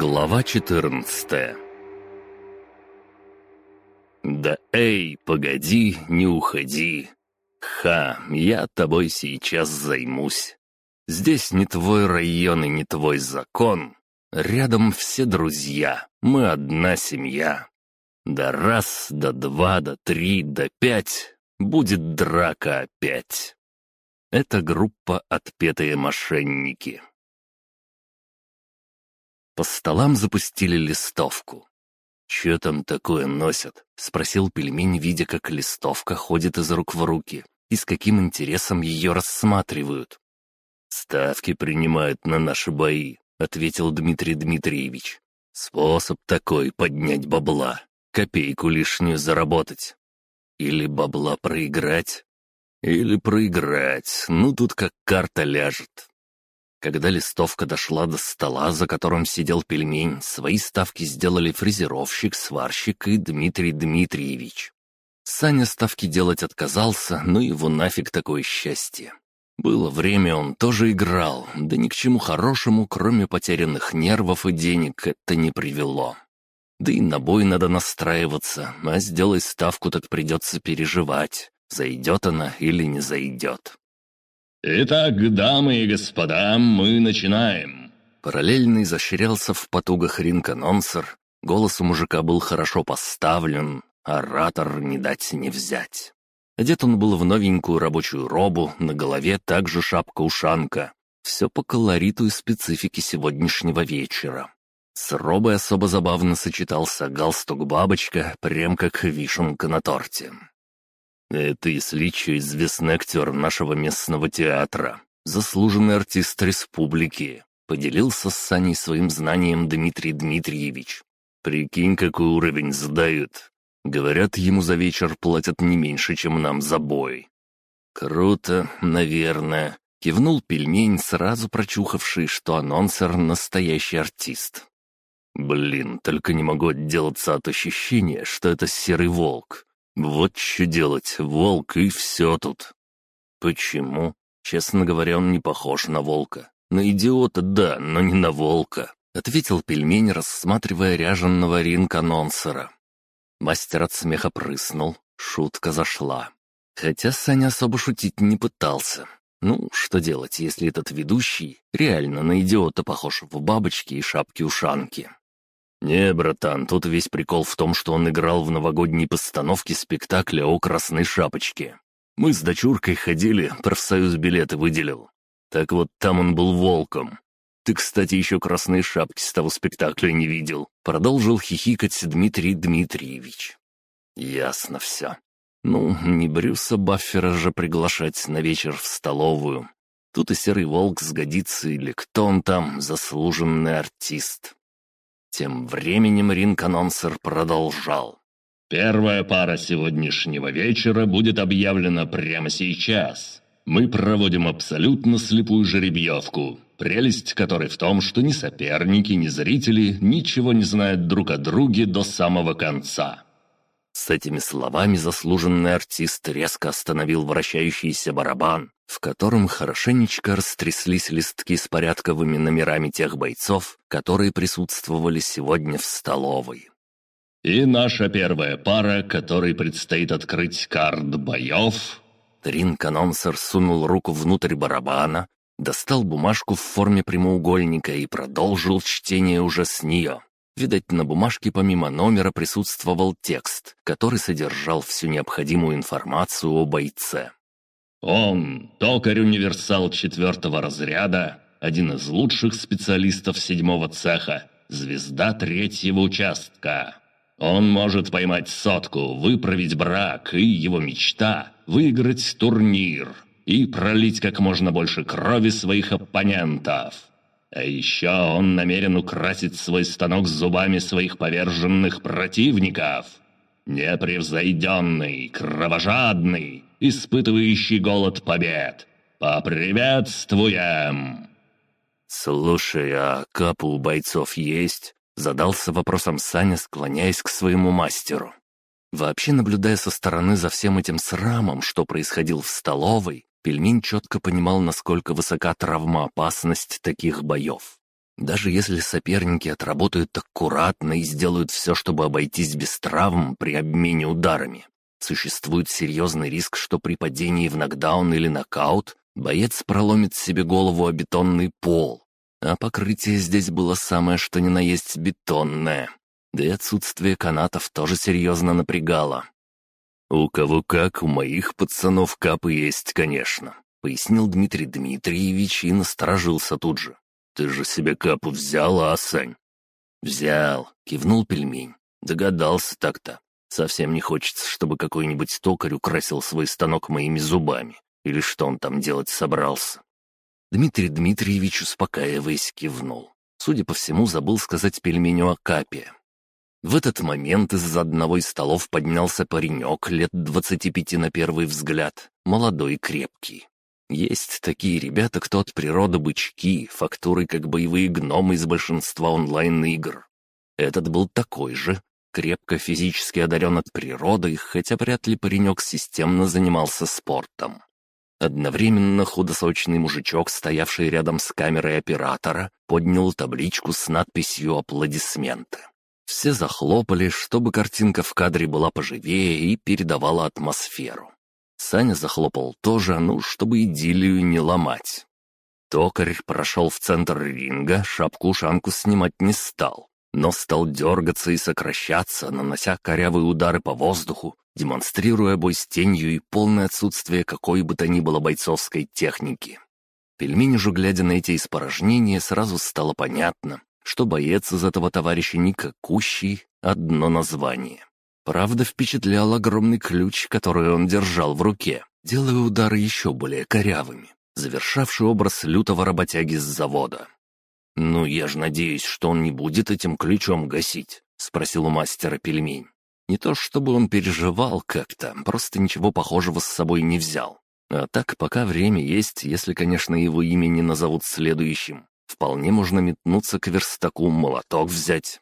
Глава 14 «Да эй, погоди, не уходи. Ха, я тобой сейчас займусь. Здесь не твой район и не твой закон. Рядом все друзья, мы одна семья. Да раз, да два, да три, да пять, будет драка опять». Это группа «Отпетые мошенники». По столам запустили листовку. «Чё там такое носят?» — спросил пельмень, видя, как листовка ходит из рук в руки и с каким интересом ее рассматривают. «Ставки принимают на наши бои», — ответил Дмитрий Дмитриевич. «Способ такой — поднять бабла, копейку лишнюю заработать. Или бабла проиграть, или проиграть, ну тут как карта ляжет. Когда листовка дошла до стола, за которым сидел пельмень, свои ставки сделали фрезеровщик, сварщик и Дмитрий Дмитриевич. Саня ставки делать отказался, но его нафиг такое счастье. Было время, он тоже играл, да ни к чему хорошему, кроме потерянных нервов и денег, это не привело. Да и на бой надо настраиваться, а сделай ставку, так придется переживать, зайдет она или не зайдет. «Итак, дамы и господа, мы начинаем!» Параллельно изощрялся в потугах ринг-анонсер. Голос у мужика был хорошо поставлен, оратор не дать не взять. Одет он был в новенькую рабочую робу, на голове также шапка-ушанка. Все по колориту и специфике сегодняшнего вечера. С робой особо забавно сочетался галстук-бабочка, прям как вишенка на торте. Это если что известный актер нашего местного театра, заслуженный артист республики, поделился с Саней своим знанием Дмитрий Дмитриевич. Прикинь, какой уровень задают. Говорят, ему за вечер платят не меньше, чем нам за бой. Круто, наверное. Кивнул пельмень, сразу прочухавший, что анонсер — настоящий артист. Блин, только не могу отделаться от ощущения, что это серый волк. Вот что делать, волк и все тут. Почему? Честно говоря, он не похож на волка. На идиота, да, но не на волка. Ответил пельмень, рассматривая ряженного ринг-анонсера. Мастер от смеха прыснул, шутка зашла. Хотя Саня особо шутить не пытался. Ну, что делать, если этот ведущий реально на идиота похож в бабочке и шапке-ушанки? «Не, братан, тут весь прикол в том, что он играл в новогодней постановке спектакля о Красной Шапочке. Мы с дочуркой ходили, профсоюз билеты выделил. Так вот, там он был волком. Ты, кстати, еще красные шапки с того спектакля не видел», — продолжил хихикать Дмитрий Дмитриевич. «Ясно все. Ну, не Брюса Баффера же приглашать на вечер в столовую. Тут и Серый Волк сгодится, или кто он там, заслуженный артист». Тем временем ринг-анонсер продолжал. «Первая пара сегодняшнего вечера будет объявлена прямо сейчас. Мы проводим абсолютно слепую жеребьевку, прелесть которой в том, что ни соперники, ни зрители ничего не знают друг о друге до самого конца». С этими словами заслуженный артист резко остановил вращающийся барабан, в котором хорошенечко растряслись листки с порядковыми номерами тех бойцов, которые присутствовали сегодня в столовой. «И наша первая пара, которой предстоит открыть карт боев...» Тринг-анонсер сунул руку внутрь барабана, достал бумажку в форме прямоугольника и продолжил чтение уже с нее. Видать, на бумажке помимо номера присутствовал текст, который содержал всю необходимую информацию о бойце. Он, токарь-универсал четвертого разряда, один из лучших специалистов седьмого цеха, звезда третьего участка. Он может поймать сотку, выправить брак, и его мечта — выиграть турнир и пролить как можно больше крови своих оппонентов. А еще он намерен украсить свой станок зубами своих поверженных противников. Непревзойденный, кровожадный, испытывающий голод побед. Поприветствуем!» «Слушай, а капы у бойцов есть?» Задался вопросом Саня, склоняясь к своему мастеру. Вообще, наблюдая со стороны за всем этим срамом, что происходил в столовой, пельмень четко понимал, насколько высока травмоопасность таких боев. Даже если соперники отработают аккуратно и сделают все, чтобы обойтись без травм при обмене ударами, существует серьезный риск, что при падении в нокдаун или нокаут боец проломит себе голову о бетонный пол. А покрытие здесь было самое что ни на есть бетонное. Да и отсутствие канатов тоже серьезно напрягало. «У кого как, у моих пацанов капы есть, конечно», — пояснил Дмитрий Дмитриевич и насторожился тут же. «Ты же себе капу взял, а, Сань?» «Взял», — кивнул пельмень. «Догадался так-то. Совсем не хочется, чтобы какой-нибудь токарь украсил свой станок моими зубами. Или что он там делать собрался?» Дмитрий Дмитриевич, успокаиваясь, кивнул. Судя по всему, забыл сказать пельменю о капе. В этот момент из-за одного из столов поднялся паренек лет двадцати пяти на первый взгляд, молодой и крепкий. Есть такие ребята, кто от природы бычки, фактуры как боевые гномы из большинства онлайн-игр. Этот был такой же, крепко физически одарен от природы, хотя вряд ли паренек системно занимался спортом. Одновременно худосочный мужичок, стоявший рядом с камерой оператора, поднял табличку с надписью «Аплодисменты». Все захлопали, чтобы картинка в кадре была поживее и передавала атмосферу. Саня захлопал тоже, ну, чтобы идиллию не ломать. Токарь прошел в центр ринга, шапку-ушанку снимать не стал, но стал дергаться и сокращаться, нанося корявые удары по воздуху, демонстрируя бой с тенью и полное отсутствие какой бы то ни было бойцовской техники. Пельмень же, глядя на эти испорожнения, сразу стало понятно, что боец из этого товарища никакущий, одно название. Правда, впечатлял огромный ключ, который он держал в руке, делая удары еще более корявыми, завершавший образ лютого работяги с завода. «Ну, я же надеюсь, что он не будет этим ключом гасить», — спросил у мастера пельмень. Не то чтобы он переживал как-то, просто ничего похожего с собой не взял. А так, пока время есть, если, конечно, его имя не назовут следующим, вполне можно метнуться к верстаку, молоток взять,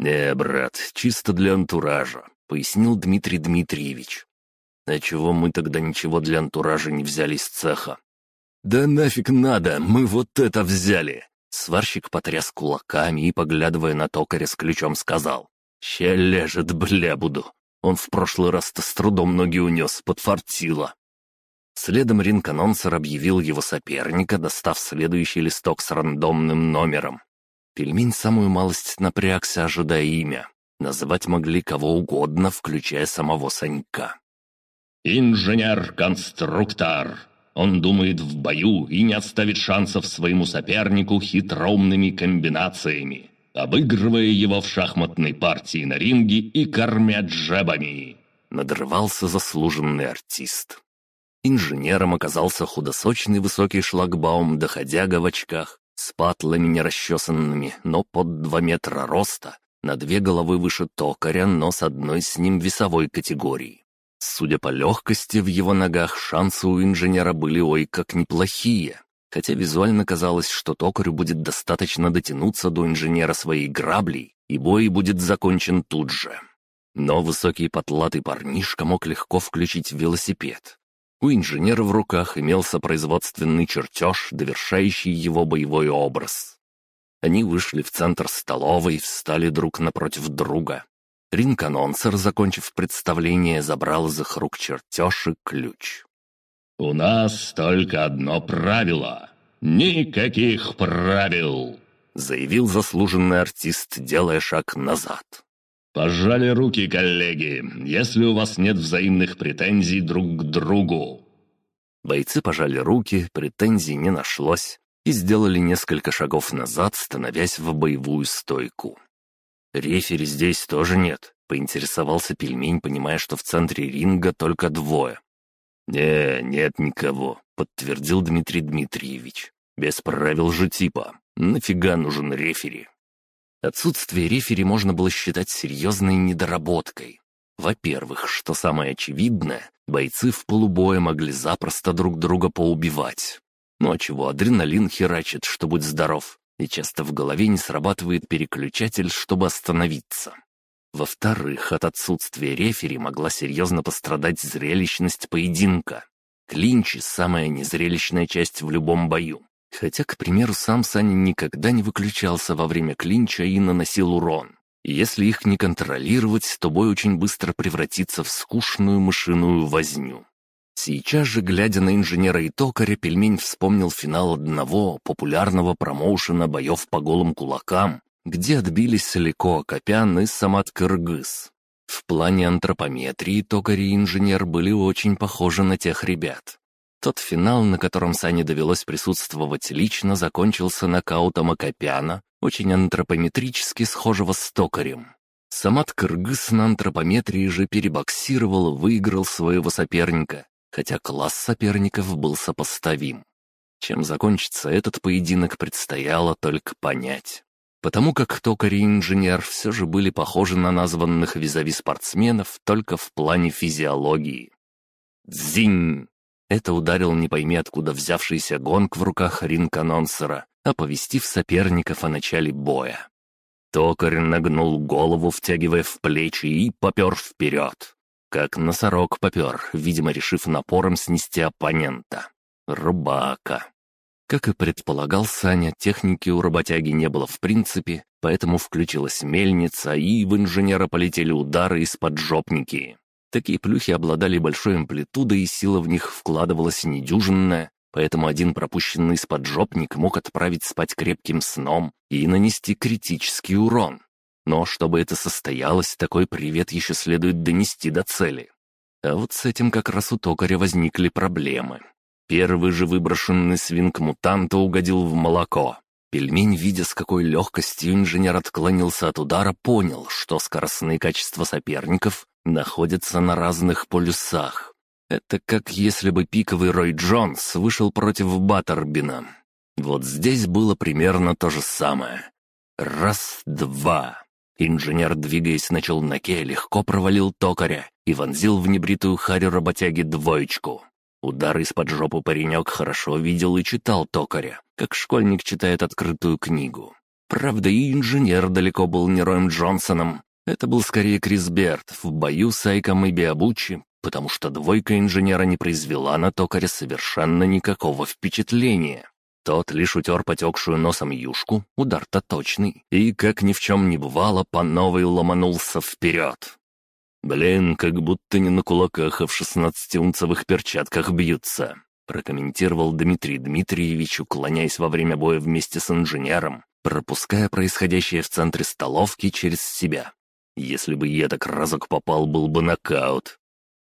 «Не, брат, чисто для антуража», — пояснил Дмитрий Дмитриевич. «А чего мы тогда ничего для антуража не взяли из цеха?» «Да нафиг надо, мы вот это взяли!» Сварщик потряс кулаками и, поглядывая на токаря с ключом, сказал. «Ща лежит, бля, буду. Он в прошлый раз-то с трудом ноги унес, подфартило». Следом ринг-анонсер объявил его соперника, достав следующий листок с рандомным номером. Пельмень самую малость напрягся, ожидая имя. Называть могли кого угодно, включая самого Санька. «Инженер-конструктор. Он думает в бою и не оставит шансов своему сопернику хитроумными комбинациями, обыгрывая его в шахматной партии на ринге и кормя джебами». Надрывался заслуженный артист. Инженером оказался худосочный высокий шлагбаум, доходяга в очках, с патлами нерасчесанными, но под два метра роста, на две головы выше токаря, но с одной с ним весовой категории. Судя по легкости в его ногах, шансы у инженера были ой как неплохие, хотя визуально казалось, что токарю будет достаточно дотянуться до инженера своей граблей, и бой будет закончен тут же. Но высокий потлатый парнишка мог легко включить велосипед, у инженера в руках имелся производственный чертеж, довершающий его боевой образ. Они вышли в центр столовой, встали друг напротив друга. Ринг-анонсер, закончив представление, забрал из их рук чертеж и ключ. «У нас только одно правило. Никаких правил!» заявил заслуженный артист, делая шаг назад. «Пожали руки, коллеги, если у вас нет взаимных претензий друг к другу». Бойцы пожали руки, претензий не нашлось и сделали несколько шагов назад, становясь в боевую стойку. «Рефери здесь тоже нет», — поинтересовался пельмень, понимая, что в центре ринга только двое. «Не, нет никого», — подтвердил Дмитрий Дмитриевич. «Без правил же типа. Нафига нужен рефери?» Отсутствие рефери можно было считать серьезной недоработкой. Во-первых, что самое очевидное, бойцы в полубое могли запросто друг друга поубивать. Ну а чего, адреналин херачит, что будь здоров, и часто в голове не срабатывает переключатель, чтобы остановиться. Во-вторых, от отсутствия рефери могла серьезно пострадать зрелищность поединка. Клинчи — самая незрелищная часть в любом бою. Хотя, к примеру, сам Саня никогда не выключался во время клинча и наносил урон. Если их не контролировать, то бой очень быстро превратится в скучную мышиную возню. Сейчас же, глядя на инженера и токаря, пельмень вспомнил финал одного популярного промоушена боев по голым кулакам, где отбились Леко Акопян и Самат Кыргыз. В плане антропометрии токарь и инженер были очень похожи на тех ребят. Тот финал, на котором Сане довелось присутствовать лично, закончился нокаутом Акопяна, очень антропометрически схожего с токарем. Самат Кыргыз на антропометрии же перебоксировал, выиграл своего соперника, хотя класс соперников был сопоставим. Чем закончится этот поединок, предстояло только понять. Потому как токарь и инженер все же были похожи на названных визави спортсменов только в плане физиологии. Дзинь! Это ударил не пойми откуда взявшийся гонг в руках ринг-анонсера, оповестив соперников о начале боя. Токарь нагнул голову, втягивая в плечи, и попер вперед. Как носорог попер, видимо, решив напором снести оппонента. Рубака. Как и предполагал Саня, техники у работяги не было в принципе, поэтому включилась мельница, и в инженера полетели удары из поджопники. Такие плюхи обладали большой амплитудой, и сила в них вкладывалась недюжинная, поэтому один пропущенный из поджопник мог отправить спать крепким сном и нанести критический урон. Но чтобы это состоялось, такой привет еще следует донести до цели. А вот с этим как раз у токаря возникли проблемы. Первый же выброшенный свинг мутанта угодил в молоко. Пельмень, видя, с какой легкостью инженер отклонился от удара, понял, что скоростные качества соперников находятся на разных полюсах. Это как если бы пиковый Рой Джонс вышел против Баттербина. Вот здесь было примерно то же самое. Раз-два. Инженер, двигаясь на челноке, легко провалил токаря и вонзил в небритую харю работяги двоечку. Удар из-под жопы паренек хорошо видел и читал токаря, как школьник читает открытую книгу. Правда, и инженер далеко был не Роем Джонсоном. Это был скорее Крис Берт в бою с Айком и Биабучи, потому что двойка инженера не произвела на токаря совершенно никакого впечатления. Тот лишь утер потекшую носом юшку, удар-то точный, и, как ни в чем не бывало, по новой ломанулся вперед. «Блин, как будто не на кулаках, а в шестнадцатиунцевых перчатках бьются», прокомментировал Дмитрий Дмитриевич, уклоняясь во время боя вместе с инженером, пропуская происходящее в центре столовки через себя. «Если бы я так разок попал, был бы нокаут».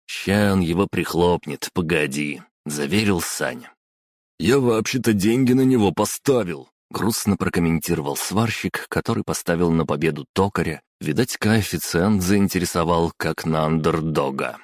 «Ща он его прихлопнет, погоди», — заверил Саня. «Я вообще-то деньги на него поставил», — грустно прокомментировал сварщик, который поставил на победу токаря. Видать, коэффициент заинтересовал, как на андердога.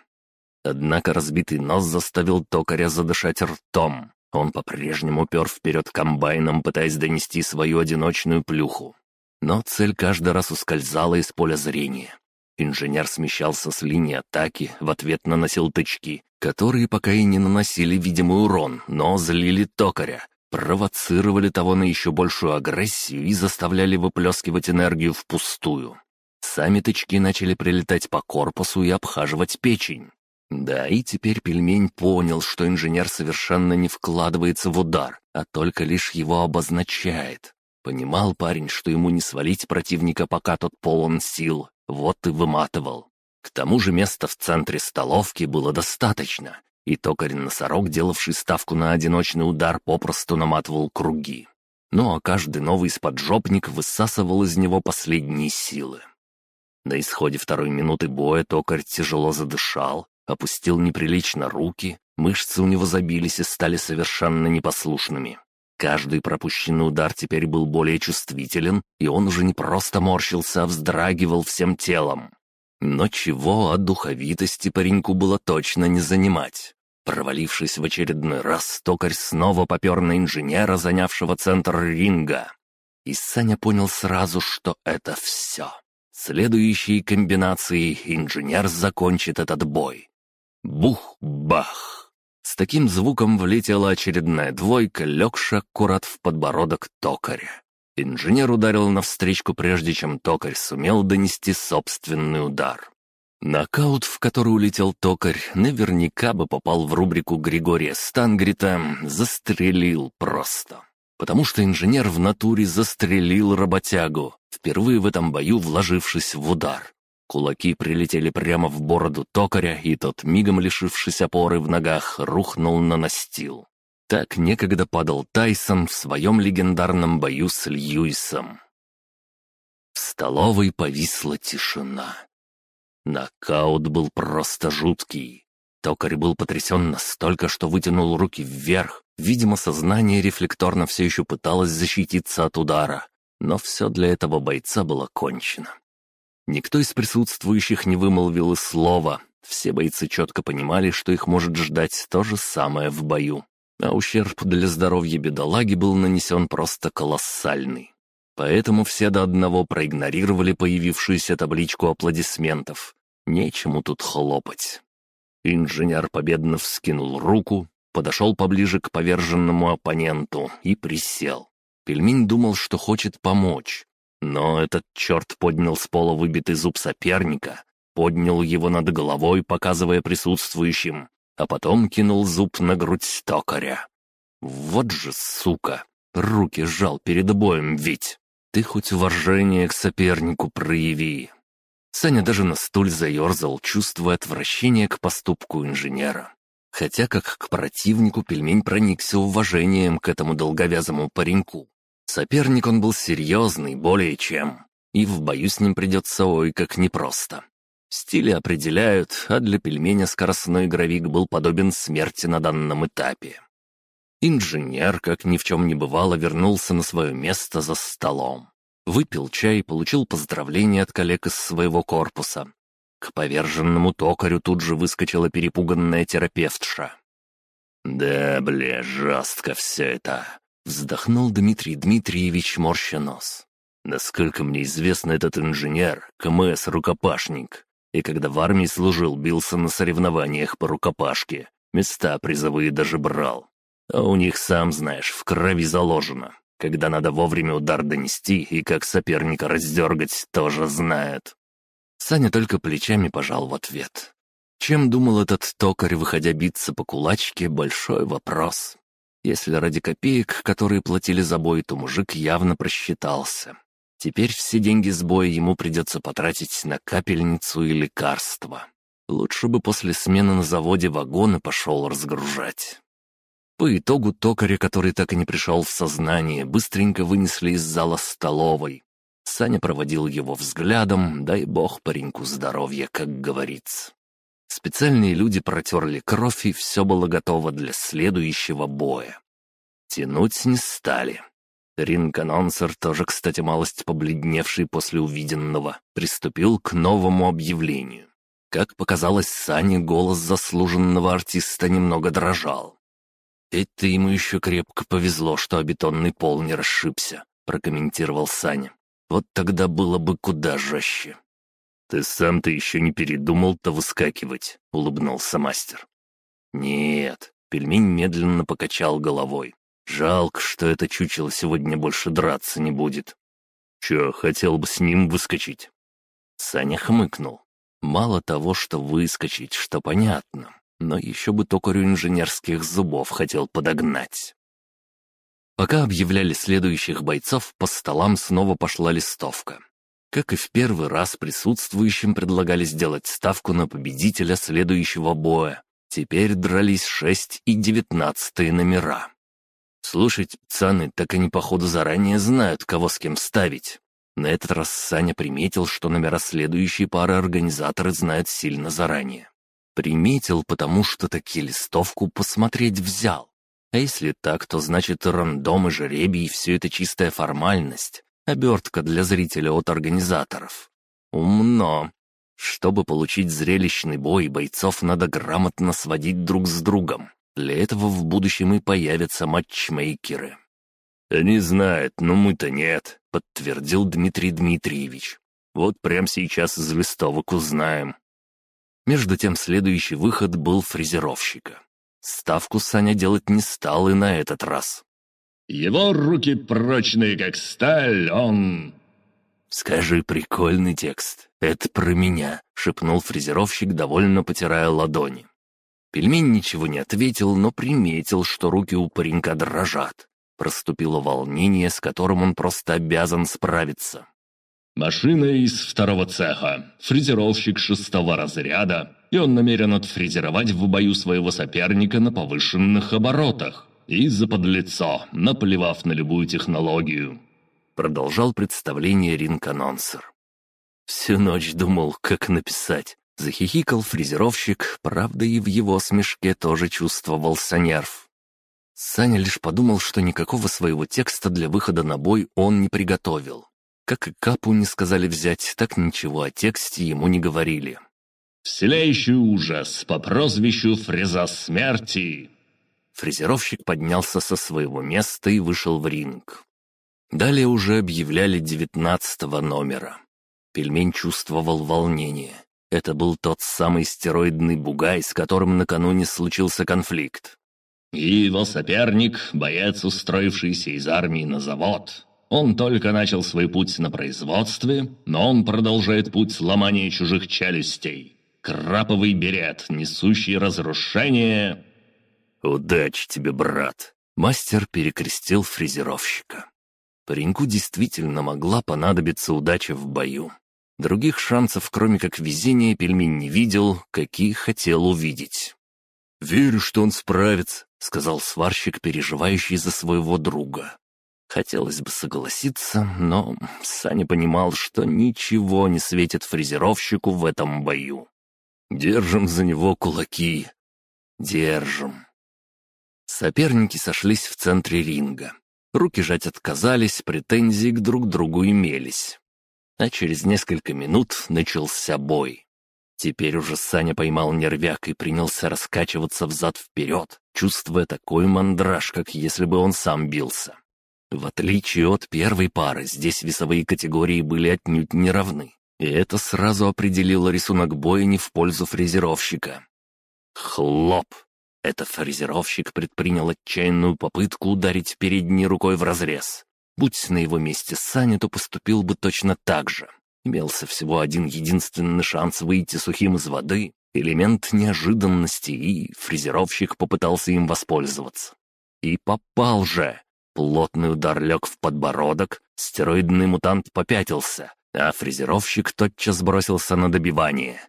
Однако разбитый нос заставил токаря задышать ртом. Он по-прежнему пер вперед комбайном, пытаясь донести свою одиночную плюху. Но цель каждый раз ускользала из поля зрения. Инженер смещался с линии атаки, в ответ наносил тычки, которые пока и не наносили видимый урон, но злили токаря, провоцировали того на еще большую агрессию и заставляли выплескивать энергию впустую. Сами тычки начали прилетать по корпусу и обхаживать печень. Да, и теперь пельмень понял, что инженер совершенно не вкладывается в удар, а только лишь его обозначает. Понимал парень, что ему не свалить противника, пока тот полон сил, вот и выматывал. К тому же места в центре столовки было достаточно, и токарь-носорог, делавший ставку на одиночный удар, попросту наматывал круги. Ну а каждый новый споджопник высасывал из него последние силы. На исходе второй минуты боя токарь тяжело задышал, опустил неприлично руки, мышцы у него забились и стали совершенно непослушными. Каждый пропущенный удар теперь был более чувствителен, и он уже не просто морщился, а вздрагивал всем телом. Но чего от духовитости пареньку было точно не занимать. Провалившись в очередной раз, токарь снова попер на инженера, занявшего центр ринга. И Саня понял сразу, что это все. Следующей комбинацией инженер закончит этот бой. Бух-бах! С таким звуком влетела очередная двойка, легшая аккурат в подбородок токаря. Инженер ударил навстречку, прежде чем токарь сумел донести собственный удар. Нокаут, в который улетел токарь, наверняка бы попал в рубрику Григория Стангрита «Застрелил просто». потому что инженер в натуре застрелил работягу, впервые в этом бою вложившись в удар. Кулаки прилетели прямо в бороду токаря, и тот, мигом лишившись опоры в ногах, рухнул на настил. Так некогда падал Тайсон в своем легендарном бою с Льюисом. В столовой повисла тишина. Нокаут был просто жуткий. Токарь был потрясен настолько, что вытянул руки вверх. Видимо, сознание рефлекторно все еще пыталось защититься от удара. Но все для этого бойца было кончено. Никто из присутствующих не вымолвил и слова. Все бойцы четко понимали, что их может ждать то же самое в бою. А ущерб для здоровья бедолаги был нанесен просто колоссальный. Поэтому все до одного проигнорировали появившуюся табличку аплодисментов. Нечему тут хлопать. Инженер победно вскинул руку, подошел поближе к поверженному оппоненту и присел. Пельмень думал, что хочет помочь, но этот черт поднял с пола выбитый зуб соперника, поднял его над головой, показывая присутствующим, а потом кинул зуб на грудь токаря. Вот же сука! Руки сжал перед боем ведь! Ты хоть уважение к сопернику прояви. Саня даже на стуль заерзал, чувствуя отвращение к поступку инженера. Хотя как к противнику пельмень проникся уважением к этому долговязому пареньку. Соперник он был серьезный, более чем. И в бою с ним придется ой как непросто. Стили определяют, а для пельменя скоростной гравик был подобен смерти на данном этапе. Инженер, как ни в чем не бывало, вернулся на свое место за столом. Выпил чай и получил поздравления от коллег из своего корпуса. К поверженному токарю тут же выскочила перепуганная терапевтша. «Да, бля, жестко все это. Вздохнул Дмитрий Дмитриевич, морща нос. Насколько мне известно, этот инженер — КМС-рукопашник. И когда в армии служил, бился на соревнованиях по рукопашке. Места призовые даже брал. А у них, сам знаешь, в крови заложено. Когда надо вовремя удар донести и как соперника раздергать, тоже знают. Саня только плечами пожал в ответ. Чем думал этот токарь, выходя биться по кулачке, большой вопрос. Если ради копеек, которые платили за бой, то мужик явно просчитался. Теперь все деньги с боя ему придется потратить на капельницу и лекарства. Лучше бы после смены на заводе вагоны пошел разгружать. По итогу токаря, который так и не пришел в сознание, быстренько вынесли из зала столовой. Саня проводил его взглядом, дай бог пареньку здоровья, как говорится. Специальные люди протерли кровь, и все было готово для следующего боя. Тянуть не стали. Ринг-анонсер, тоже, кстати, малость побледневший после увиденного, приступил к новому объявлению. Как показалось Сане, голос заслуженного артиста немного дрожал. «Это ему еще крепко повезло, что о бетонный пол не расшибся», — прокомментировал Саня. «Вот тогда было бы куда жестче». «Ты сам-то еще не передумал-то выскакивать», — улыбнулся мастер. «Нет», — пельмень медленно покачал головой. «Жалко, что это чучело сегодня больше драться не будет». «Че, хотел бы с ним выскочить?» Саня хмыкнул. Мало того, что выскочить, что понятно, но еще бы токарю инженерских зубов хотел подогнать. Пока объявляли следующих бойцов, по столам снова пошла листовка. Как и в первый раз, присутствующим предлагали сделать ставку на победителя следующего боя. Теперь дрались шесть и девятнадцатые номера. Слушайте, пацаны, так они походу заранее знают, кого с кем ставить. На этот раз Саня приметил, что номера следующей пары организаторы знают сильно заранее. Приметил, потому что таки листовку посмотреть взял. А если так, то значит рандом и жеребий — все это чистая формальность. Обертка для зрителя от организаторов. Умно. Чтобы получить зрелищный бой, бойцов надо грамотно сводить друг с другом. Для этого в будущем и появятся матчмейкеры. «Они знают, но мы-то нет», — подтвердил Дмитрий Дмитриевич. «Вот прямо сейчас из листовок узнаем». Между тем следующий выход был фрезеровщика. Ставку Саня делать не стал и на этот раз. Его руки прочные, как сталь, он...» «Скажи прикольный текст. Это про меня», — шепнул фрезеровщик, довольно потирая ладони. Пельмень ничего не ответил, но приметил, что руки у паренька дрожат. Проступило волнение, с которым он просто обязан справиться. «Машина из второго цеха, фрезеровщик шестого разряда, и он намерен отфрезеровать в бою своего соперника на повышенных оборотах и за подлицо, наплевав на любую технологию». Продолжал представление ринг-анонсер. Всю ночь думал, как написать. Захихикал фрезеровщик, правда и в его смешке тоже чувствовался нерв. Саня лишь подумал, что никакого своего текста для выхода на бой он не приготовил. Как и капу не сказали взять, так ничего о тексте ему не говорили. «Вселяющий ужас по прозвищу Фреза Смерти!» Фрезеровщик поднялся со своего места и вышел в ринг. Далее уже объявляли девятнадцатого номера. Пельмень чувствовал волнение. Это был тот самый стероидный бугай, с которым накануне случился конфликт. И его соперник — боец, устроившийся из армии на завод. Он только начал свой путь на производстве, но он продолжает путь сломания чужих челюстей. Краповый берет, несущий разрушение. «Удачи тебе, брат!» Мастер перекрестил фрезеровщика. Пареньку действительно могла понадобиться удача в бою. Других шансов, кроме как везения, пельмень не видел, какие хотел увидеть. «Верю, что он справится», — сказал сварщик, переживающий за своего друга. Хотелось бы согласиться, но Саня понимал, что ничего не светит фрезеровщику в этом бою. «Держим за него кулаки. Держим». Соперники сошлись в центре ринга. Руки жать отказались, претензии к друг другу имелись. А через несколько минут начался бой. Теперь уже Саня поймал нервяк и принялся раскачиваться взад-вперед, чувствуя такой мандраж, как если бы он сам бился. В отличие от первой пары, здесь весовые категории были отнюдь не равны. И это сразу определило рисунок боя не в пользу фрезеровщика. Хлоп! Этот фрезеровщик предпринял отчаянную попытку ударить передней рукой в разрез. Будь на его месте Саня, то поступил бы точно так же. Имелся всего один единственный шанс выйти сухим из воды, элемент неожиданности, и фрезеровщик попытался им воспользоваться. И попал же. Плотный удар лег в подбородок, стероидный мутант попятился, а фрезеровщик тотчас бросился на добивание.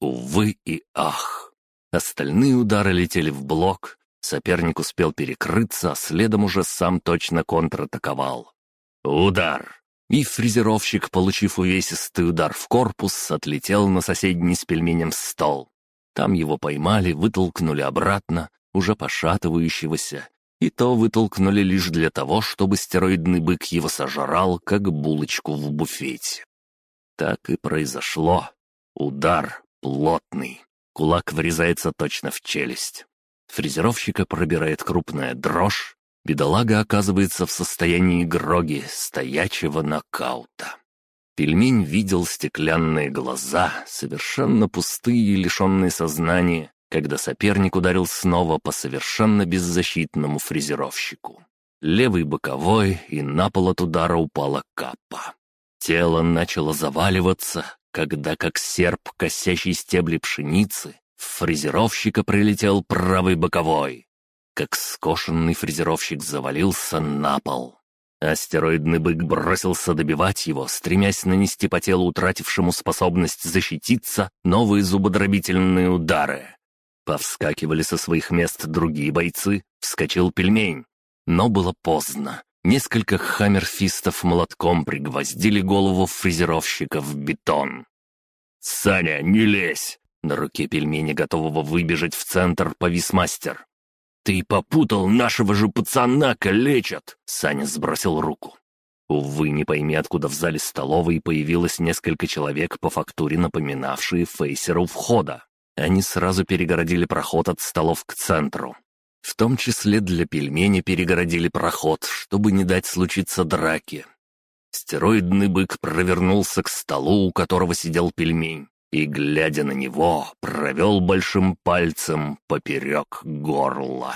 Увы и ах. Остальные удары летели в блок, соперник успел перекрыться, а следом уже сам точно контратаковал. Удар! И фрезеровщик, получив увесистый удар в корпус, отлетел на соседний с пельменем стол. Там его поймали, вытолкнули обратно, уже пошатывающегося, и то вытолкнули лишь для того, чтобы стероидный бык его сожрал, как булочку в буфете. Так и произошло. Удар плотный. Кулак врезается точно в челюсть. Фрезеровщика пробирает крупная дрожь, бедолага оказывается в состоянии гроги, стоячего нокаута. Пельмень видел стеклянные глаза, совершенно пустые и лишенные сознания, когда соперник ударил снова по совершенно беззащитному фрезеровщику. Левый боковой, и на пол от удара упала капа. Тело начало заваливаться, когда, как серп, косящий стебли пшеницы, в фрезеровщика прилетел правый боковой как скошенный фрезеровщик завалился на пол. Астероидный бык бросился добивать его, стремясь нанести по телу утратившему способность защититься новые зубодробительные удары. Повскакивали со своих мест другие бойцы, вскочил пельмень. Но было поздно. Несколько хаммерфистов молотком пригвоздили голову фрезеровщика в бетон. «Саня, не лезь!» На руке пельмени, готового выбежать в центр, повис мастер. «Ты попутал, нашего же пацана калечат!» Саня сбросил руку. Увы, не пойми, откуда в зале столовой появилось несколько человек по фактуре, напоминавшие фейсеру входа. Они сразу перегородили проход от столов к центру. В том числе для пельмени перегородили проход, чтобы не дать случиться драки. Стероидный бык провернулся к столу, у которого сидел пельмень и, глядя на него, провел большим пальцем поперек горла.